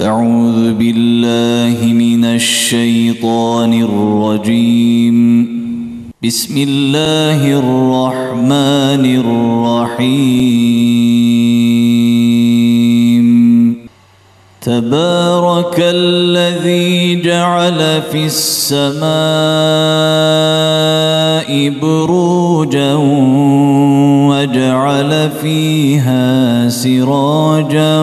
أعوذ بالله من الشيطان الرجيم. بسم الله الرحمن الرحيم. تبارك الذي جعل في السماء بروجا وجعل فيها سراجا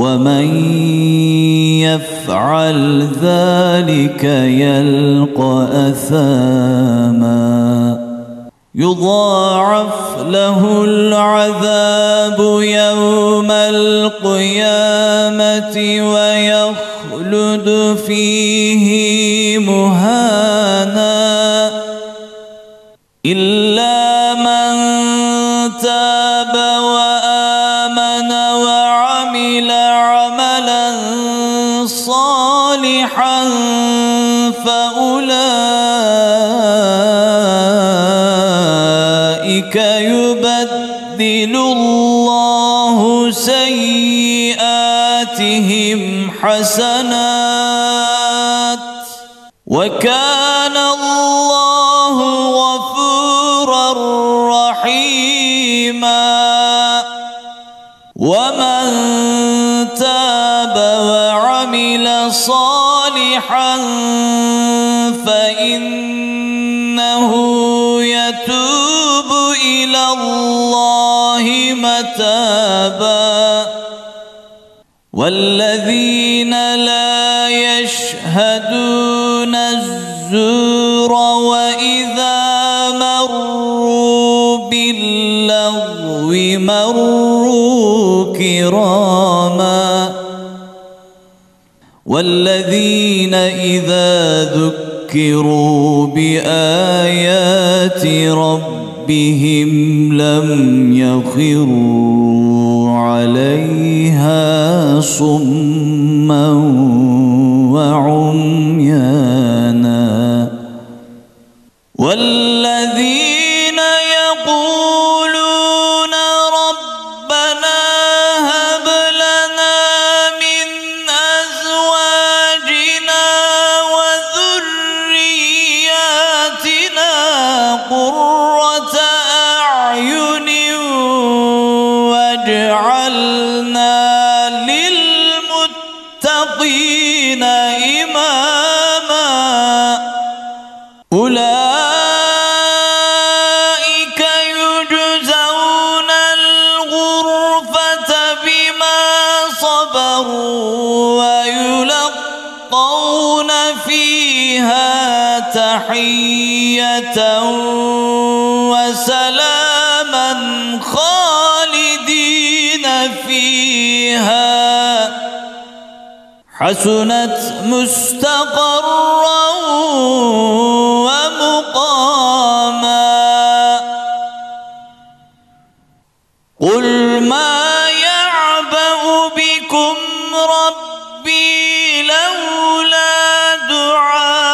ومن يفعل ذلك يلقى أثاما يضاعف له العذاب يوم القيامة ويخلد فيه مهانا صالحا فأولئك يبدل الله سيئاتهم حسنات. وكان الله غفورا رحيما. ومن تاب وعمل صالحا فإنه يتوب إلى الله متابا. والذين لا يشهدون الزور وإذا مروا باللغو مروا كراما والذين إذا ذكروا بآيات ربهم لم يخروا عليها صما وجعلنا للمتقين إماما. أولئك يجزون الغرفة بما صبروا ويلقون فيها تحية وسلاما خ فيها حسنت مستقرا ومقاما. قل ما يعبأ بكم ربي لولا دعاؤكم.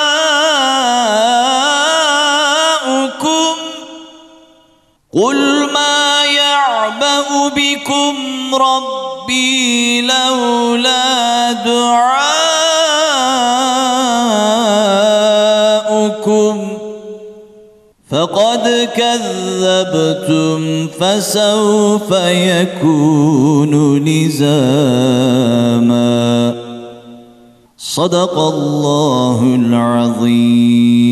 قل ما يعبأ بكم ربي لولا دعاؤكم فقد كذبتم فسوف يكون لزاما صدق الله العظيم.